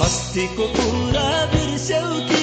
हस्तीको कुरा बिर्स्यौ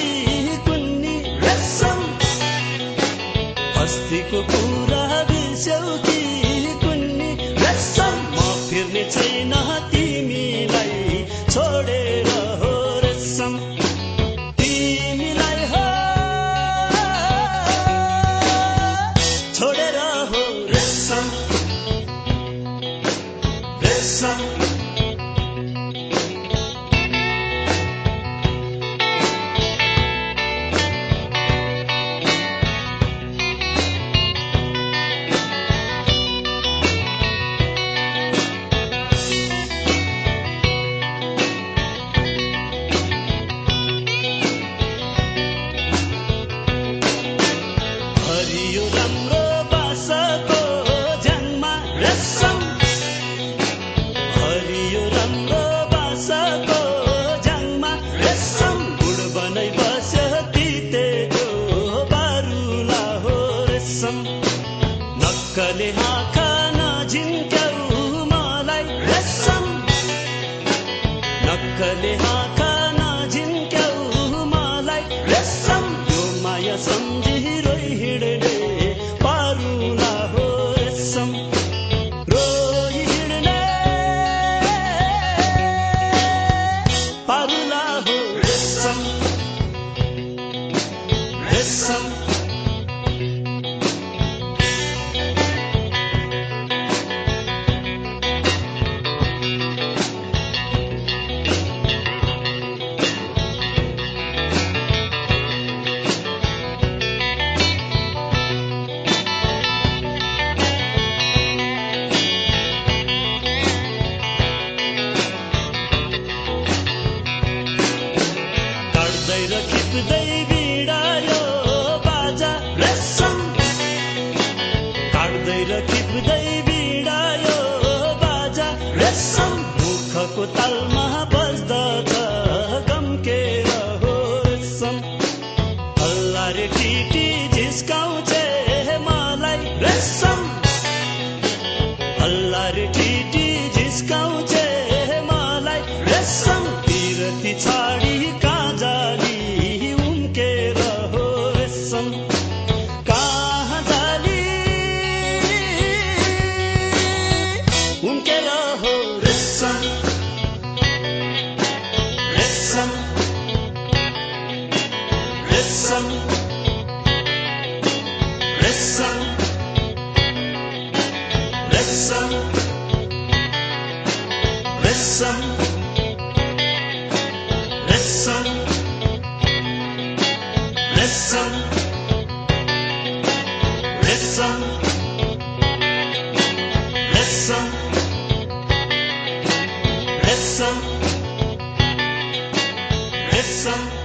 रेशम नक्कले आँखा नझिन्क्याउ मलाई रेशम नक्कले मलाई यो माया हो हो काट्दै र खिच्दै बिडायो बाजा। रेशम काट्दै र खिच्दै बिडायो बाजा। रेशम मुखको तालमा बज्दछ गम्केर हो रेशम हल्ला रे टिटी झिस्काउँछे मलाई। रेशम हल्ला रे टिटी झिस्काउँछे Listen, listen, listen, listen, listen, listen, listen, listen, listen sun.